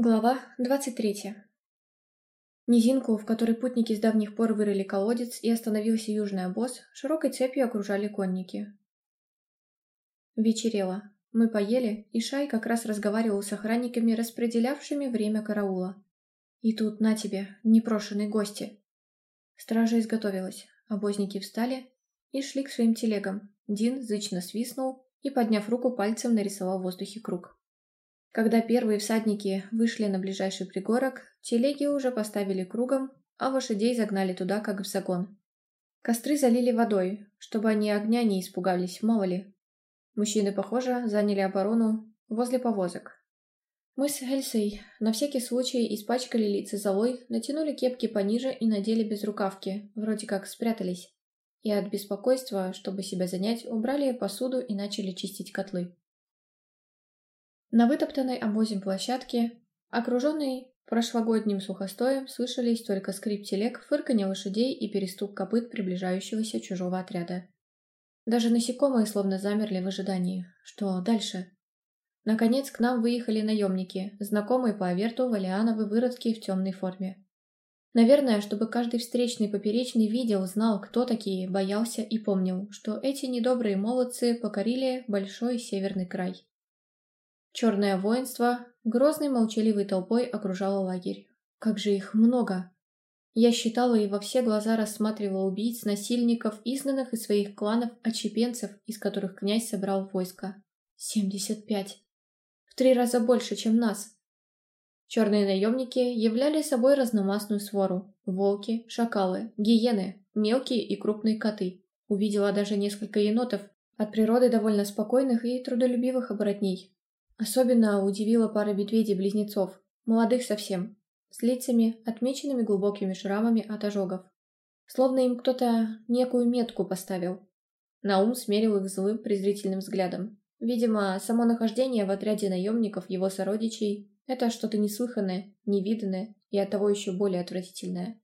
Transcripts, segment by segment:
Глава 23. Низинку, в которой путники с давних пор вырыли колодец и остановился южный обоз, широкой цепью окружали конники. Вечерело. Мы поели, и Шай как раз разговаривал с охранниками, распределявшими время караула. И тут, на тебе, непрошенные гости. Стража изготовилась, обозники встали и шли к своим телегам. Дин зычно свистнул и, подняв руку, пальцем нарисовал в воздухе круг. Когда первые всадники вышли на ближайший пригорок, телеги уже поставили кругом, а лошадей загнали туда, как в загон. Костры залили водой, чтобы они огня не испугались, мало ли. Мужчины, похоже, заняли оборону возле повозок. Мы с Эльсой на всякий случай испачкали лица золой, натянули кепки пониже и надели безрукавки, вроде как спрятались. И от беспокойства, чтобы себя занять, убрали посуду и начали чистить котлы. На вытоптанной обозем площадке, окруженной прошлогодним сухостоем, слышались только скрип телег, фырканье лошадей и перестук копыт приближающегося чужого отряда. Даже насекомые словно замерли в ожидании. Что дальше? Наконец к нам выехали наемники, знакомые по Аверту Валиановы выродки в темной форме. Наверное, чтобы каждый встречный поперечный видел, знал, кто такие, боялся и помнил, что эти недобрые молодцы покорили большой северный край. Черное воинство грозной молчаливой толпой окружало лагерь. Как же их много! Я считала и во все глаза рассматривала убийц, насильников, изгнанных из своих кланов, отщепенцев, из которых князь собрал войско. 75. В три раза больше, чем нас. Черные наемники являли собой разномастную свору. Волки, шакалы, гиены, мелкие и крупные коты. Увидела даже несколько енотов, от природы довольно спокойных и трудолюбивых оборотней. Особенно удивила пара медведей-близнецов, молодых совсем, с лицами, отмеченными глубокими шрамами от ожогов. Словно им кто-то некую метку поставил. Наум смерил их злым, презрительным взглядом. Видимо, само нахождение в отряде наемников его сородичей – это что-то неслыханное, невиданное и оттого еще более отвратительное.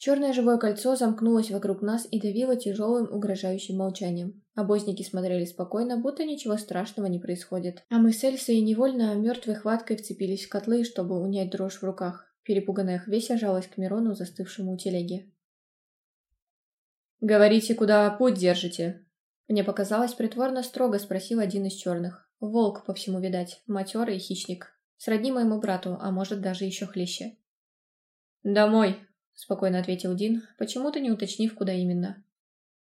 Черное живое кольцо замкнулось вокруг нас и давило тяжелым, угрожающим молчанием. Обозники смотрели спокойно, будто ничего страшного не происходит. А мы с Эльсой невольно мертвой хваткой вцепились в котлы, чтобы унять дрожь в руках. Перепуганная Хвеся жалась к Мирону, застывшему у телеги. «Говорите, куда путь держите?» Мне показалось, притворно строго спросил один из черных. Волк, по всему видать, матерый хищник. Сродни моему брату, а может даже еще хлеще. «Домой!» спокойно ответил Дин, почему-то не уточнив, куда именно.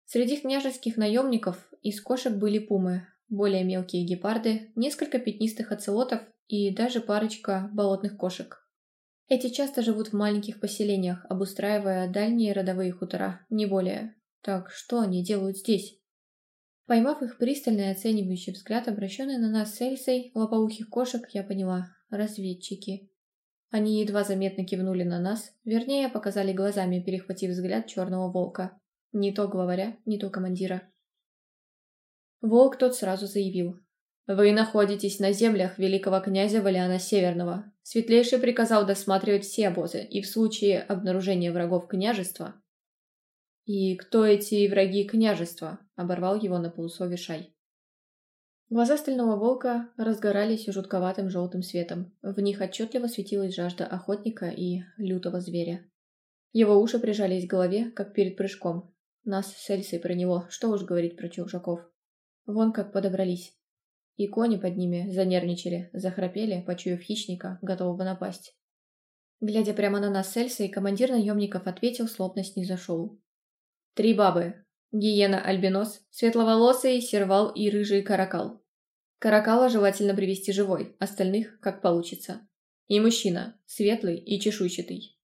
Среди княжеских наемников из кошек были пумы, более мелкие гепарды, несколько пятнистых оцелотов и даже парочка болотных кошек. Эти часто живут в маленьких поселениях, обустраивая дальние родовые хутора, не более. Так что они делают здесь? Поймав их пристальный оценивающий взгляд, обращенный на нас с Эльсой, лопоухих кошек, я поняла. Разведчики. Они едва заметно кивнули на нас, вернее, показали глазами, перехватив взгляд черного волка. Не то главаря, не то командира. Волк тот сразу заявил. «Вы находитесь на землях великого князя Валиана Северного. Светлейший приказал досматривать все обозы, и в случае обнаружения врагов княжества...» «И кто эти враги княжества?» — оборвал его на полуслове Шай. Глаза стального волка разгорались жутковатым желтым светом. В них отчетливо светилась жажда охотника и лютого зверя. Его уши прижались к голове, как перед прыжком. Нас с Эльсой про него, что уж говорить про чужаков. Вон как подобрались. И кони под ними занервничали, захрапели, почуяв хищника, готового напасть. Глядя прямо на нас с Эльсой, командир наемников ответил, словно снизошел. «Три бабы гиена-альбинос, светловолосый сервал и рыжий каракал. Каракала желательно привести живой, остальных как получится. И мужчина, светлый и чешуйчатый.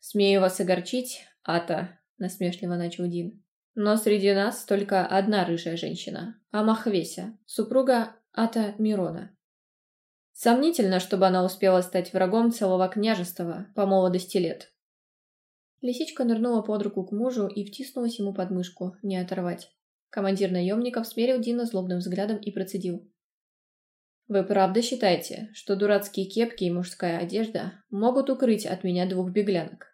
«Смею вас огорчить, Ата», — насмешливо начал Дин. «Но среди нас только одна рыжая женщина, Амахвеся, супруга Ата Мирона. Сомнительно, чтобы она успела стать врагом целого княжества по молодости лет. Лисичка нырнула под руку к мужу и втиснулась ему под мышку, не оторвать. Командир наемников смерил Дина злобным взглядом и процедил. «Вы правда считаете, что дурацкие кепки и мужская одежда могут укрыть от меня двух беглянок?»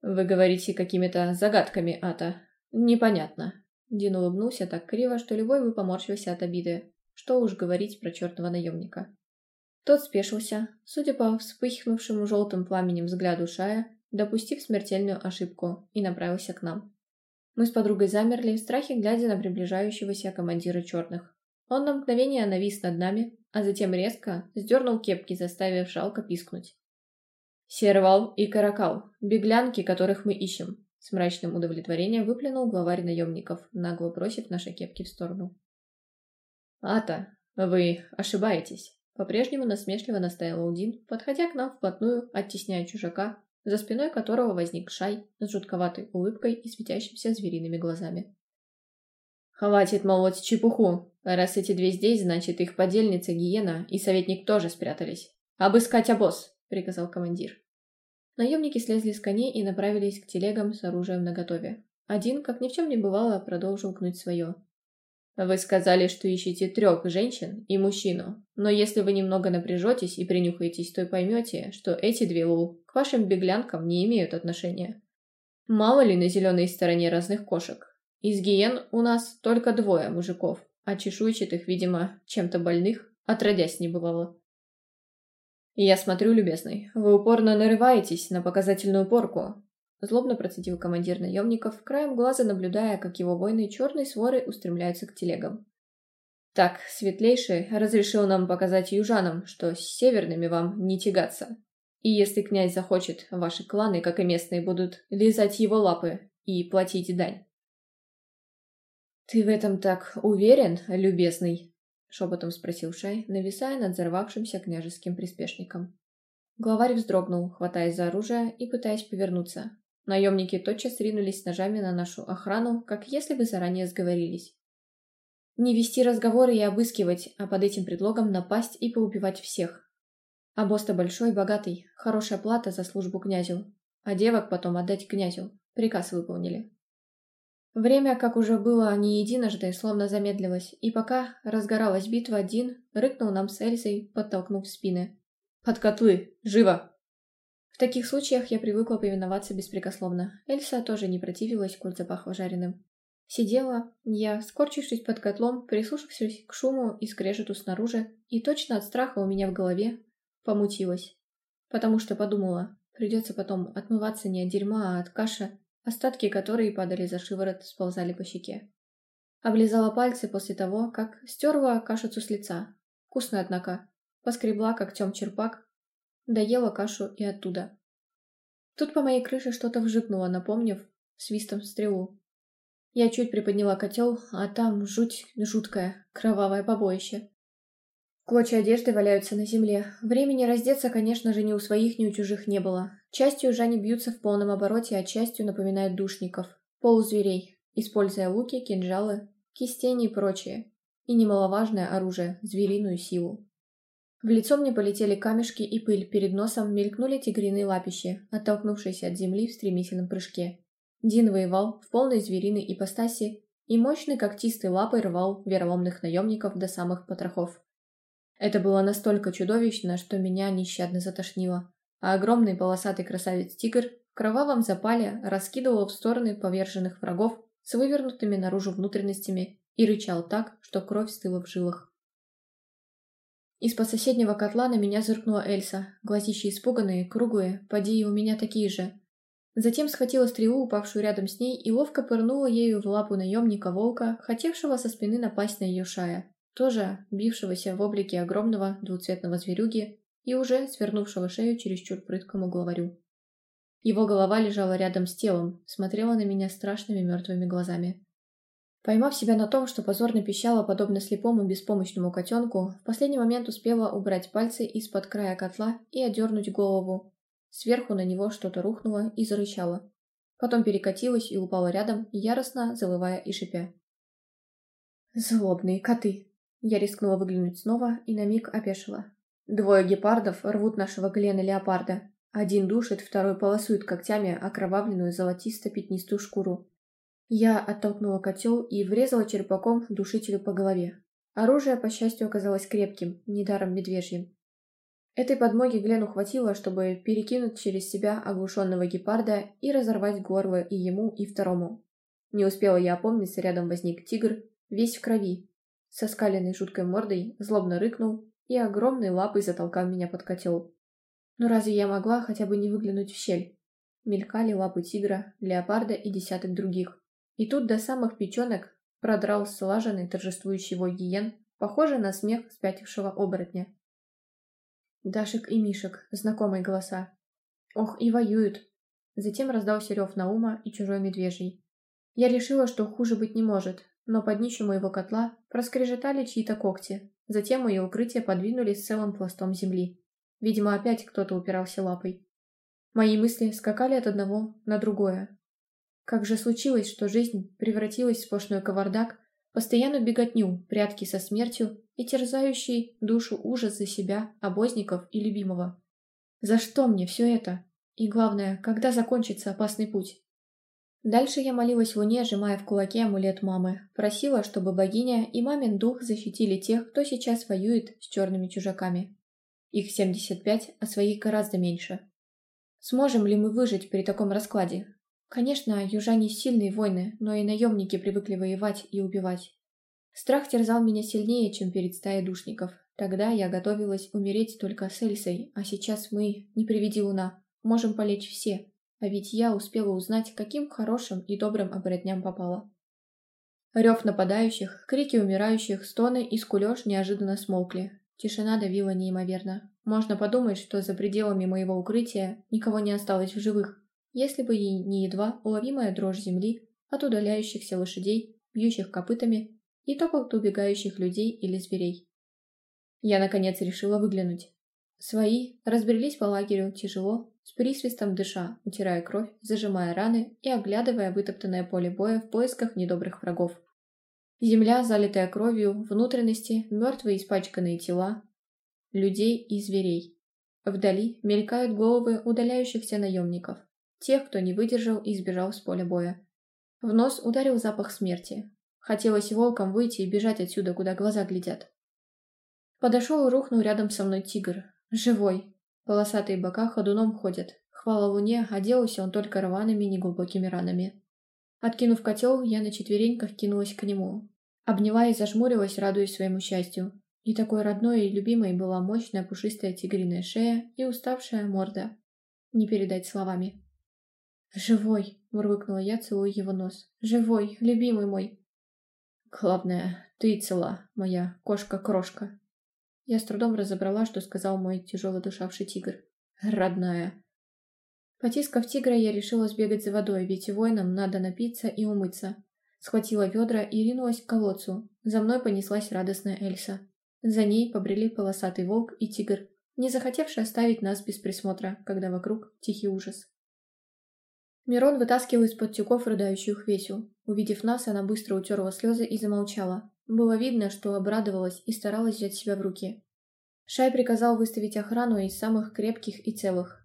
«Вы говорите какими-то загадками, Ата. Непонятно». Дин улыбнулся так криво, что любой бы поморщился от обиды. Что уж говорить про чертного наемника. Тот спешился. Судя по вспыхнувшему желтым пламенем взгляду Шая, допустив смертельную ошибку, и направился к нам. Мы с подругой замерли в страхе, глядя на приближающегося командира черных. Он на мгновение навис над нами, а затем резко сдернул кепки, заставив жалко пискнуть. «Сервал и Каракал, беглянки, которых мы ищем», — с мрачным удовлетворением выплюнул главарь наемников, нагло бросив наши кепки в сторону. «Ата, вы ошибаетесь», — по-прежнему насмешливо настаивал Дин, подходя к нам вплотную, оттесняя чужака за спиной которого возник Шай с жутковатой улыбкой и светящимися звериными глазами. «Хватит молоть чепуху! Раз эти две здесь, значит, их подельница Гиена и советник тоже спрятались. Обыскать обоз!» — приказал командир. Наемники слезли с коней и направились к телегам с оружием наготове. Один, как ни в чем не бывало, продолжил гнуть свое, вы сказали, что ищете трех женщин и мужчину, но если вы немного напряжетесь и принюхаетесь, то поймете, что эти две лу к вашим беглянкам не имеют отношения. Мало ли на зеленой стороне разных кошек. Из гиен у нас только двое мужиков, а чешуйчатых, видимо, чем-то больных, отродясь не бывало. Я смотрю, любезный, вы упорно нарываетесь на показательную порку, Злобно процедил командир наемников, краем глаза наблюдая, как его воины черной своры устремляются к телегам. «Так, светлейший разрешил нам показать южанам, что с северными вам не тягаться. И если князь захочет, ваши кланы, как и местные, будут лизать его лапы и платить дань». «Ты в этом так уверен, любезный?» — шепотом спросил Шай, нависая над взорвавшимся княжеским приспешником. Главарь вздрогнул, хватаясь за оружие и пытаясь повернуться, Наемники тотчас ринулись ножами на нашу охрану, как если бы заранее сговорились. Не вести разговоры и обыскивать, а под этим предлогом напасть и поубивать всех. А большой, богатый, хорошая плата за службу князю. А девок потом отдать князю. Приказ выполнили. Время, как уже было не единожды, словно замедлилось, и пока разгоралась битва один, рыкнул нам с Эльзой, подтолкнув спины. «Под котлы! Живо!» В таких случаях я привыкла повиноваться беспрекословно. Эльса тоже не противилась, коль запахло жареным. Сидела я, скорчившись под котлом, прислушавшись к шуму и скрежету снаружи, и точно от страха у меня в голове помутилась. Потому что подумала, придется потом отмываться не от дерьма, а от каши, остатки которой падали за шиворот, сползали по щеке. Облизала пальцы после того, как стерла кашицу с лица. Вкусно, однако. Поскребла, как тем черпак, Доела кашу и оттуда. Тут по моей крыше что-то вжикнуло, напомнив свистом стрелу. Я чуть приподняла котел, а там жуть жуткое, кровавое побоище. Клочья одежды валяются на земле. Времени раздеться, конечно же, ни у своих, ни у чужих не было. Частью Жани бьются в полном обороте, а частью напоминают душников. Полузверей, используя луки, кинжалы, кистени и прочее. И немаловажное оружие – звериную силу. В лицо мне полетели камешки и пыль, перед носом мелькнули тигриные лапищи, оттолкнувшиеся от земли в стремительном прыжке. Дин воевал в полной звериной ипостаси и мощной когтистой лапой рвал вероломных наемников до самых потрохов. Это было настолько чудовищно, что меня нещадно затошнило, а огромный полосатый красавец-тигр в кровавом запале раскидывал в стороны поверженных врагов с вывернутыми наружу внутренностями и рычал так, что кровь стыла в жилах. Из-под соседнего котла на меня зыркнула Эльса. Глазища испуганные, круглые, поди и у меня такие же. Затем схватила стрелу, упавшую рядом с ней, и ловко пырнула ею в лапу наемника-волка, хотевшего со спины напасть на ее шая, тоже бившегося в облике огромного двуцветного зверюги и уже свернувшего шею чересчур прыткому главарю. Его голова лежала рядом с телом, смотрела на меня страшными мертвыми глазами. Поймав себя на том, что позорно пищала, подобно слепому беспомощному котенку, в последний момент успела убрать пальцы из-под края котла и одернуть голову. Сверху на него что-то рухнуло и зарычало. Потом перекатилась и упала рядом, яростно завывая и шипя. «Злобные коты!» Я рискнула выглянуть снова и на миг опешила. Двое гепардов рвут нашего Глена леопарда. Один душит, второй полосует когтями окровавленную золотисто-пятнистую шкуру. Я оттолкнула котел и врезала черпаком душителю по голове. Оружие, по счастью, оказалось крепким, недаром медвежьим. Этой подмоги Глену хватило, чтобы перекинуть через себя оглушенного гепарда и разорвать горло и ему, и второму. Не успела я опомниться, рядом возник тигр, весь в крови. Со скаленной жуткой мордой злобно рыкнул и огромной лапой затолкал меня под котел. Но ну разве я могла хотя бы не выглянуть в щель? Мелькали лапы тигра, леопарда и десяток других. И тут до самых печенок продрал слаженный торжествующий вой гиен, похожий на смех спятившего оборотня. Дашек и Мишек, знакомые голоса. Ох, и воюют. Затем раздался рев Наума и чужой медвежий. Я решила, что хуже быть не может, но под нищу моего котла проскрежетали чьи-то когти. Затем мои укрытия подвинулись целым пластом земли. Видимо, опять кто-то упирался лапой. Мои мысли скакали от одного на другое, как же случилось, что жизнь превратилась в сплошной кавардак, постоянно беготню, прятки со смертью и терзающий душу ужас за себя, обозников и любимого? За что мне все это? И главное, когда закончится опасный путь? Дальше я молилась в Луне, сжимая в кулаке амулет мамы. Просила, чтобы богиня и мамин дух защитили тех, кто сейчас воюет с черными чужаками. Их 75, а своих гораздо меньше. Сможем ли мы выжить при таком раскладе? Конечно, южане сильные войны, но и наемники привыкли воевать и убивать. Страх терзал меня сильнее, чем перед стаей душников. Тогда я готовилась умереть только с Эльсой, а сейчас мы, не приведи луна, можем полечь все. А ведь я успела узнать, каким хорошим и добрым оборотням попала. Рев нападающих, крики умирающих, стоны и скулеж неожиданно смолкли. Тишина давила неимоверно. Можно подумать, что за пределами моего укрытия никого не осталось в живых если бы ей не едва уловимая дрожь земли от удаляющихся лошадей, бьющих копытами и топот убегающих людей или зверей. Я, наконец, решила выглянуть. Свои разбрелись по лагерю тяжело, с присвистом дыша, утирая кровь, зажимая раны и оглядывая вытоптанное поле боя в поисках недобрых врагов. Земля, залитая кровью, внутренности, мертвые испачканные тела, людей и зверей. Вдали мелькают головы удаляющихся наемников тех, кто не выдержал и сбежал с поля боя. В нос ударил запах смерти. Хотелось волком выйти и бежать отсюда, куда глаза глядят. Подошел и рухнул рядом со мной тигр. Живой. Полосатые бока ходуном ходят. Хвала луне, а оделся он только рваными неглубокими ранами. Откинув котел, я на четвереньках кинулась к нему. Обняла и зажмурилась, радуясь своему счастью. И такой родной и любимой была мощная пушистая тигриная шея и уставшая морда. Не передать словами. «Живой!» — мурлыкнула я, целуя его нос. «Живой, любимый мой!» «Главное, ты цела, моя кошка-крошка!» Я с трудом разобрала, что сказал мой тяжело дышавший тигр. «Родная!» Потискав тигра, я решила сбегать за водой, ведь воинам надо напиться и умыться. Схватила ведра и ринулась к колодцу. За мной понеслась радостная Эльса. За ней побрели полосатый волк и тигр, не захотевший оставить нас без присмотра, когда вокруг тихий ужас. Мирон вытаскивал из-под тюков рыдающую Весю. Увидев нас, она быстро утерла слезы и замолчала. Было видно, что обрадовалась и старалась взять себя в руки. Шай приказал выставить охрану из самых крепких и целых.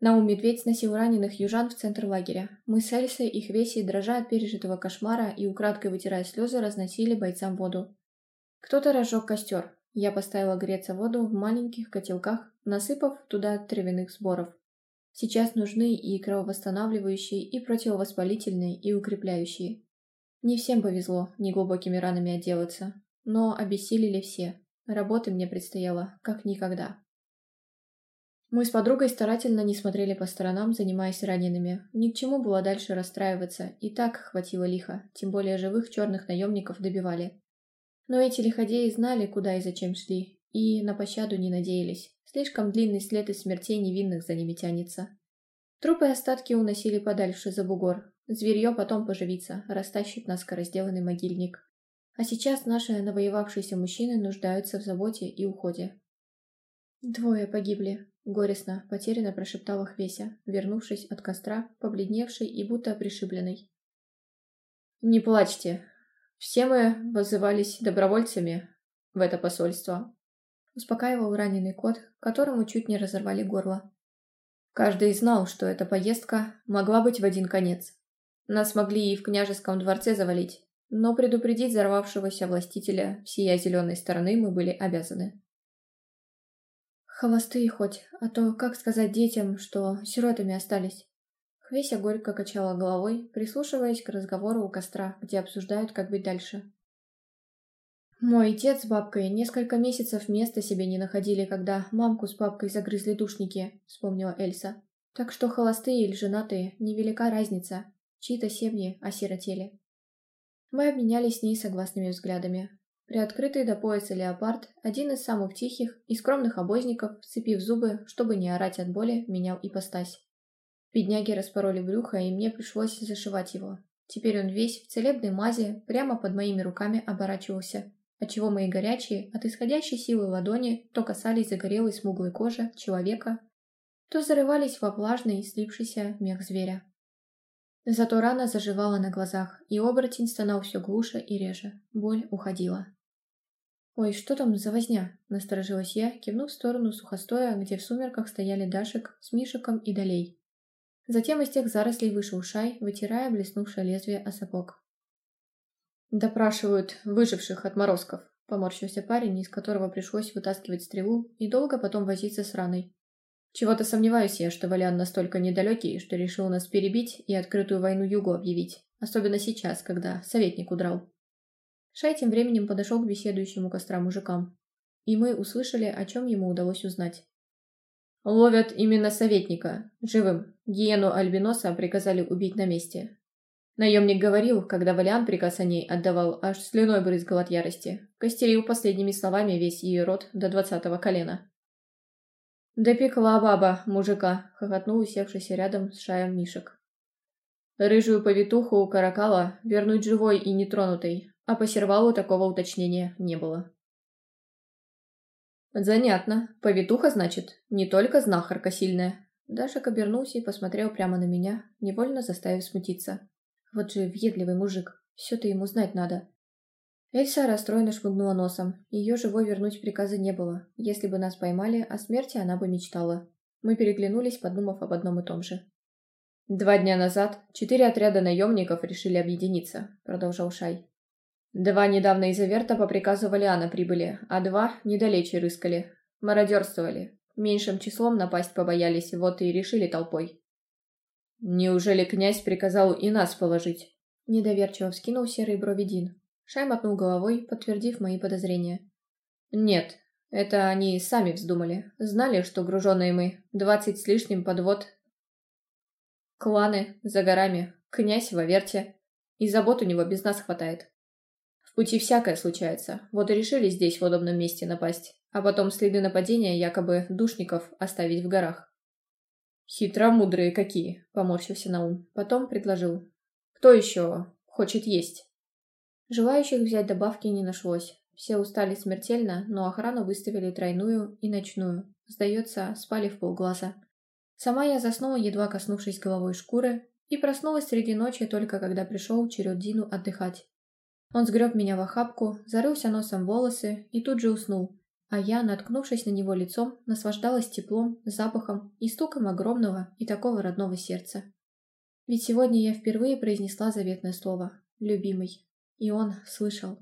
Наум Медведь сносил раненых южан в центр лагеря. Мы с Эльсой, их веси, дрожа от пережитого кошмара и украдкой вытирая слезы, разносили бойцам воду. Кто-то разжег костер. Я поставила греться воду в маленьких котелках, насыпав туда травяных сборов. Сейчас нужны и крововосстанавливающие, и противовоспалительные, и укрепляющие. Не всем повезло неглубокими ранами отделаться, но обессилели все. Работы мне предстояло, как никогда. Мы с подругой старательно не смотрели по сторонам, занимаясь ранеными. Ни к чему было дальше расстраиваться, и так хватило лихо, тем более живых черных наемников добивали. Но эти лиходеи знали, куда и зачем шли, и на пощаду не надеялись. Слишком длинный след из смертей невинных за ними тянется. Трупы и остатки уносили подальше за бугор. Зверье потом поживится, растащит наскоро сделанный могильник. А сейчас наши навоевавшиеся мужчины нуждаются в заботе и уходе. «Двое погибли», — горестно, потерянно прошептала Хвеся, вернувшись от костра, побледневший и будто пришибленный. «Не плачьте. Все мы вызывались добровольцами в это посольство, успокаивал раненый кот, которому чуть не разорвали горло. Каждый знал, что эта поездка могла быть в один конец. Нас могли и в княжеском дворце завалить, но предупредить взорвавшегося властителя всея зеленой стороны мы были обязаны. Холостые хоть, а то как сказать детям, что сиротами остались? Хвеся горько качала головой, прислушиваясь к разговору у костра, где обсуждают, как быть дальше. Мой отец с бабкой несколько месяцев места себе не находили, когда мамку с папкой загрызли душники, вспомнила Эльса. Так что холостые или женатые, невелика разница. Чьи-то семьи осиротели. Мы обменялись с ней согласными взглядами. Приоткрытый до пояса леопард, один из самых тихих и скромных обозников, сцепив зубы, чтобы не орать от боли, менял ипостась. Бедняги распороли брюхо, и мне пришлось зашивать его. Теперь он весь в целебной мазе прямо под моими руками оборачивался, отчего мои горячие, от исходящей силы ладони то касались загорелой смуглой кожи человека, то зарывались во влажный, слипшийся мех зверя. Зато рана заживала на глазах, и оборотень стонал все глуше и реже. Боль уходила. «Ой, что там за возня?» – насторожилась я, кивнув в сторону сухостоя, где в сумерках стояли Дашек с Мишиком и Долей. Затем из тех зарослей вышел Шай, вытирая блеснувшее лезвие о сапог. Допрашивают выживших отморозков. Поморщился парень, из которого пришлось вытаскивать стрелу и долго потом возиться с раной. Чего-то сомневаюсь я, что Валян настолько недалекий, что решил нас перебить и открытую войну Югу объявить. Особенно сейчас, когда советник удрал. Шай тем временем подошел к беседующему костра мужикам. И мы услышали, о чем ему удалось узнать. «Ловят именно советника. Живым. Гиену Альбиноса приказали убить на месте. Наемник говорил, когда Валиан приказ о ней отдавал, аж слюной брызгал от ярости. Костерил последними словами весь ее рот до двадцатого колена. «Допекла баба мужика», — хохотнул усевшийся рядом с шаем Мишек. Рыжую повитуху у каракала вернуть живой и нетронутой, а по сервалу такого уточнения не было. «Занятно. Повитуха, значит, не только знахарка сильная». Дашек обернулся и посмотрел прямо на меня, невольно заставив смутиться. Вот же въедливый мужик, все-то ему знать надо. Эльса расстроенно шмыгнула носом. Ее живой вернуть приказа не было. Если бы нас поймали, о смерти она бы мечтала. Мы переглянулись, подумав об одном и том же. «Два дня назад четыре отряда наемников решили объединиться», — продолжал Шай. «Два недавно из Аверта по приказу Валиана прибыли, а два недалече рыскали. Мародерствовали. Меньшим числом напасть побоялись, вот и решили толпой. «Неужели князь приказал и нас положить?» Недоверчиво вскинул серые брови Дин. Шай мотнул головой, подтвердив мои подозрения. «Нет, это они сами вздумали. Знали, что груженные мы. Двадцать с лишним подвод. Кланы за горами. Князь в Аверте. И забот у него без нас хватает. В пути всякое случается. Вот и решили здесь в удобном месте напасть. А потом следы нападения якобы душников оставить в горах. «Хитромудрые какие!» — поморщился Наум. Потом предложил. «Кто еще хочет есть?» Желающих взять добавки не нашлось. Все устали смертельно, но охрану выставили тройную и ночную. Сдается, спали в полглаза. Сама я заснула, едва коснувшись головой шкуры, и проснулась среди ночи только когда пришел черед Дину отдыхать. Он сгреб меня в охапку, зарылся носом в волосы и тут же уснул, а я, наткнувшись на него лицом, наслаждалась теплом, запахом и стуком огромного и такого родного сердца. Ведь сегодня я впервые произнесла заветное слово «любимый», и он слышал.